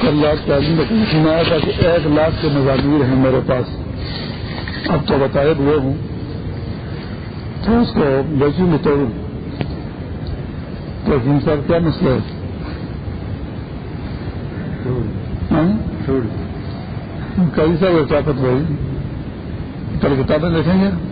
کل لاکھ کا آدمی نے سنایا تھا کہ ایک لاکھ کے مضامیر ہیں میرے پاس۔ اب تو بتائے ہوئے ہوں۔ تو اس کو بیچوں میں توڑوں تو جن صاحب کیا مسئلہ ہے؟ کئی سا وہ طاقت بھائی کل کتابیں دیکھیں گے؟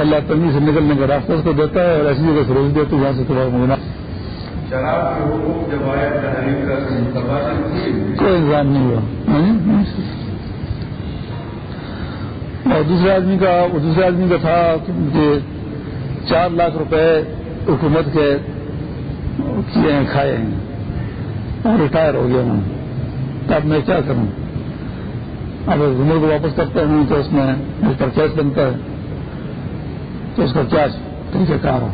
اللہ تنگی سے نکلنے کا راستہ اس کو دیتا ہے اور ایسی جگہ سے روز دیتے جہاں سے تمہارا مجھے کوئی انتظام نہیں ہوا۔ اور دوسرے آدمی کا دوسرے آدمی کا تھا کہ چار لاکھ روپے حکومت کے کیے ہیں کھائے ہیں۔ اور ریٹائر ہو گیا ہوں۔ تب میں کیا کروں؟ اب عمر کو واپس کرتا ہوں تو اس میں پرچیز بنتا ہے۔ تو اس کا کیا طریقہ کار ہو؟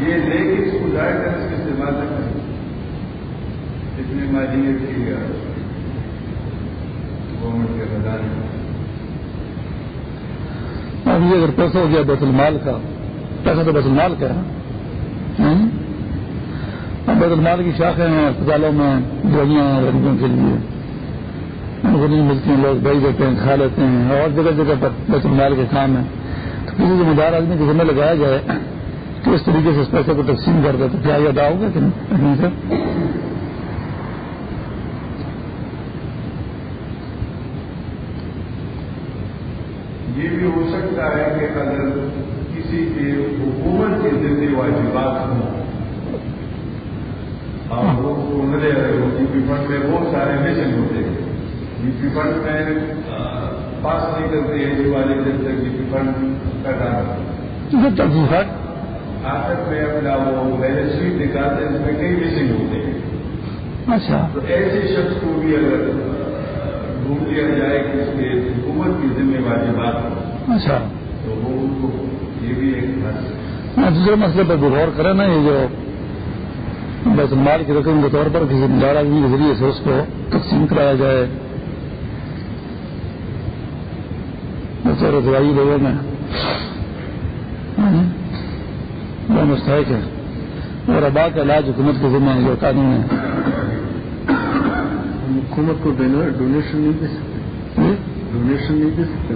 یہ لے کے اس کو ظاہر کر اس کے استعمال نہ کریں اتنے مالیت کی گورنمنٹ کے خزانے اب یہ اگر پیسہ ہو گیا بیت المال کا، پیسہ تو بیت المال کا ہے۔ اب بیت المال کی شاخیں ہیں اسپتالوں میں دوائیاں ہیں غریبوں کے لیے۔ ان کو نہیں ملتی ہیں، لوگ بھائی دیتے ہیں، کھا لیتے ہیں، اور جگہ جگہ پر بیت المال کے کام ہیں۔ تو کسی ذمہ دار آدمی کو ذمہ لگایا جائے کہ اس طریقے سے اس پیسے کو تقسیم کر دے تو کیا یہ ادا ہوگا کہ نہیں سر۔ یہ بھی ہو سکتا ہے کہ اگر کسی کے حکومت کے ذمہ واجبات ہوں اور وہ ڈی پی فنڈ میں بہت سارے مشن ہوتے ہیں ڈی پی فنڈ میں پاس نہیں کرتے ہیں والے جب تک ڈی پی فنڈ کا کام آخر میں اپنا وہ بیلنس شیٹ نکالتے ہیں اس میں کئی مشن ہوتے ہیں اچھا۔ تو ایسے شخص کو بھی اگر ڈھونڈ لیا جائے کہ اس کے حکومت کی ذمہ واجبات ہوں اچھا۔ تو وہ ان کو یہ بھی ایک ہاں دوسرے مسئلے پر غور کریں نا یہ جو بیت المال کی رقم کے طور پر کسی دار آدمی کے ذریعے سے اس کو تقسیم کرایا جائے۔ بطور دوائی لوگوں میں۔ وہ مستحق ہے۔ اور ابا کا علاج حکومت کے ذمہ جو قانون ہے۔ حکومت کو ڈونیشن نہیں دے سکتے۔ ڈونیشن نہیں دے سکتے۔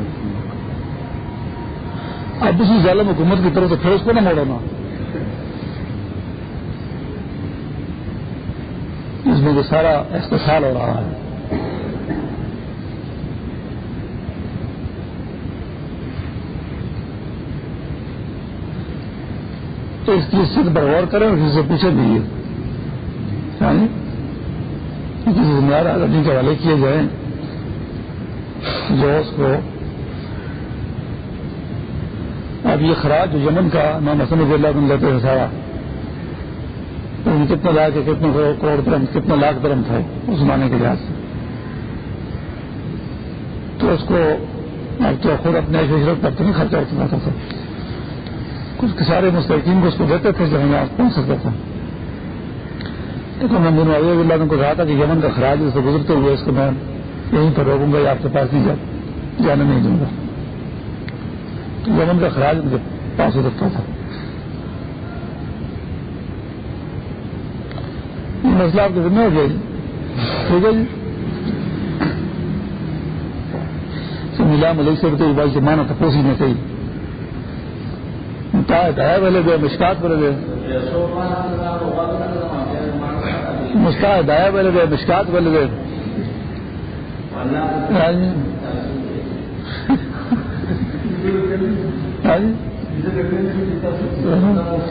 اب اسی ظالم حکومت کی طرف سے پھر اس کو نہ موڑنا۔ اس میں جو سارا استحصال ہو رہا ہے۔ تو اس کی استعمال پر غور کریں اور سے پوچھے بھی یعنی کسی ذمہ دار آدمی کے حوالے کیے جائیں، جو اس کو اب یہ خراج جو یمن کا نام سمجھ اللہ دن لیتے ہیں سارا۔ کتنے لاکھ کتنے کروڑ درم کتنے لاکھ درم تھے اس زمانے کے لحاظ سے۔ تو اس کو اب تو خود اپنے ہجرت پر نہیں خرچہ اتنا تھا کچھ سارے مستحقین کو اس کو دیتے تھے جو ہمیں پہنچ سکتا تھا۔ تو میں دونوں عزیز اللہ کو کہا تھا کہ یمن کا خراج سے گزرتے ہوئے اس کو میں یہیں پر روکوں گا یا آپ کے پاس نہیں جانے نہیں دوں گا۔ تو یمن کا خراج مجھے پاس ہو سکتا تھا۔ مسئلہ آپ کے ذمہ ہو گیا جی۔ ٹھیک ہے جی۔ ملا ملک سے تو بھائی سے مانا تھا کوسی میں صحیح دیا والے گئے، مشکات والے گئے۔ مسکا دایا والے گئے، مشکات والے گئے۔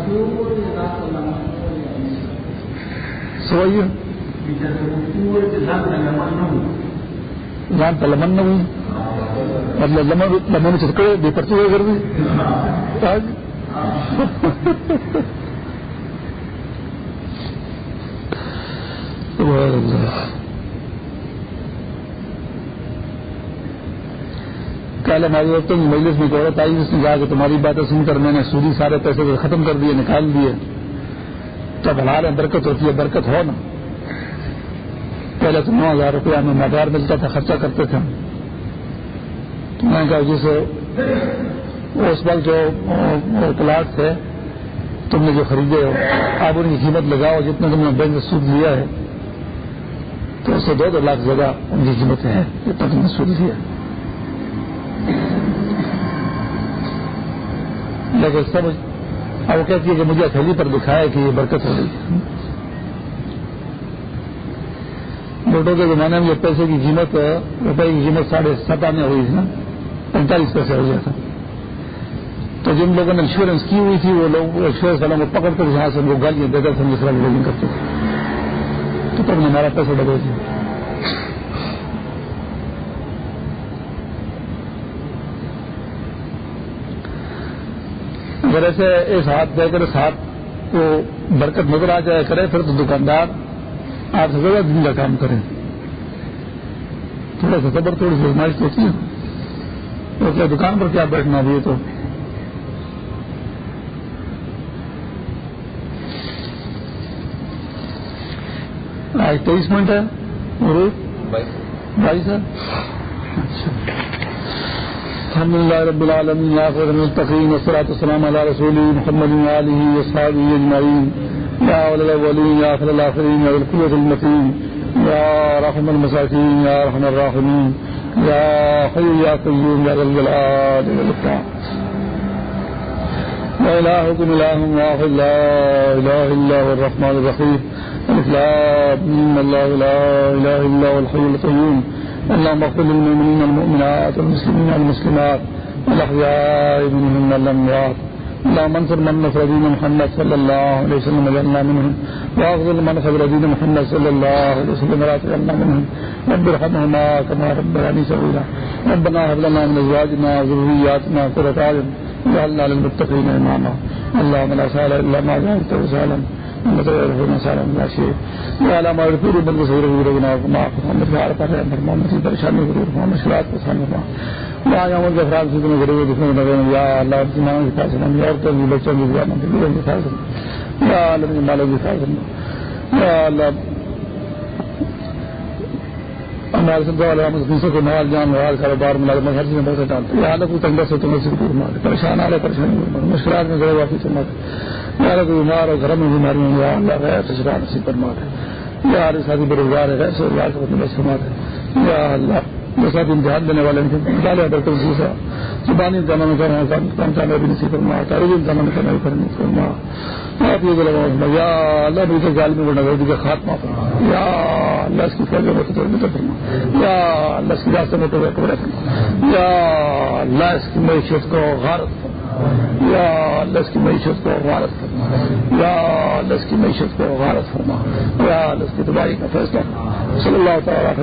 سوئی ځان په لمن نه وي مطلب لمن چکے بے پرچے ہوئے گھر میں کل ہماری عورتوں مجلس میں ایک عورت آئی جس نے کہا کہ تمہاری باتیں سن کر میں نے سودی سارے پیسے ختم کر دیے، نکال دیے۔ تو حلال ہے برکت ہوتی ہے برکت ہو نا۔ پہلے تو نو ہزار روپیہ میں مدار ملتا تھا، خرچہ کرتے تھے تو میں نے کہا جی جسے اس وقت جو پلاٹ تھے، تم نے جو خریدے ہو آپ ان کی قیمت لگاؤ جتنا تم نے بینک سے سود لیا ہے۔ تو اس سے دو دو لاکھ زیادہ ان کی قیمتیں ہیں جتنا تم نے سود لیا۔ لیکن سب اب وہ کہتی ہے کہ مجھے تھیلی پر دکھائے کہ یہ برکت ہو رہی ہے۔ نوٹوں کے زمانے میں جو پیسے کی قیمت روپئے کی قیمت ساڑھے سات آنے ہوئی تھی نا، پینتالیس پیسے ہو گیا تھا۔ تو جن لوگوں نے انشورنس کی ہوئی تھی، وہ لوگ انشورنس والوں کو پکڑ کر جہاں سے ان کو گالیاں دیتے تھے دوسرا لوگ کرتے تھے۔ تو تب نے ہمارا پیسہ ڈبل دیا اگر ایسے اس ہاتھ دے کر اس ہاتھ کو برکت نظر آ جائے کرے پھر تو دکاندار آپ سے زیادہ دن کا کام کریں۔ تھوڑا سا صبر تھوڑی سی ازمائش ہوتی ہے۔ تو کیا دکان پر کیا بیٹھنا بھی تو؟ آج تیئیس منٹ ہے۔ بائیس ہے؟ اچھا۔ الحمد لله رب العالمين يا خير المتقين والصلاة والسلام على رسوله محمد وآله وصحبه أجمعين يا أولى الأولين يا آخر الآخرين يا ذا القوة المتين يا رحم المساكين يا رحم الراحمين يا حي يا قيوم يا ذا الجلال والإكرام لا إلهكم إله واحد، لا إله إلا هو الرحمن الرحيم الإسلام الله لا إله إلا هو الحي القيوم اللهم اغفر للمؤمنين والمؤمنات والمسلمين والمسلمات والأحياء منهم والأموات. اللهم انصر من نصر دين محمد صلى الله عليه وسلم وجعلنا منهم. واغفر من نصر دين محمد صلى الله عليه وسلم ولا تجعلنا منهم. رب ارحمهما كما ربياني صغيرا. ربنا هب لنا من ازواجنا وذرياتنا قرة اعين واجعلنا للمتقين اماما اللهم لا سهل الا ما جعلته سهلا. پریشانی مشکلات کو سامنے افراد سے غریب یا اللہ کی فیصلہ عورتوں کی بچوں کی یا کی یا اللہ مال ہمارے سب دوسرے کو مال، جان، مال، کاروبار، ملازمت، ہر چیز میں بہت ڈالتے ہیں حالت کو تنگا سے تم سے پریشان آ رہے پریشانی مشکلات میں ضرور واپس چلنا میرا کوئی بیمار اور گھر میں بیماری ہوں یا اللہ غیر تجربہ نصیب فرما دے۔ یا ہر ساتھی بے روزگار ہے ویسے روزگار کو بس فرما دے۔ یا اللہ جو ساتھ امتحان دینے والے ان کے ڈالے ڈاکٹر دوسرا۔ زبانی امتحان میں کرنا کام کرنا بھی نصیب فرما۔ تاریخی امتحان میں کرنا بھی کرنا فرما۔ آپ یہ بولے یا اللہ بھی کے ظالمی کو نظر دیجیے خاتمہ فرما۔ یا اللہ اس کی فوجوں میں تو فرما یا اللہ اس کی راستے میں تو فرما یا اللہ اس کی معیشت کو غارت فرما یا لس کی معیشت کو غارت فرما یا لس کی معیشت کو غارت فرما یا لس کی تباہی کا فیصلہ صلی اللہ تعالیٰ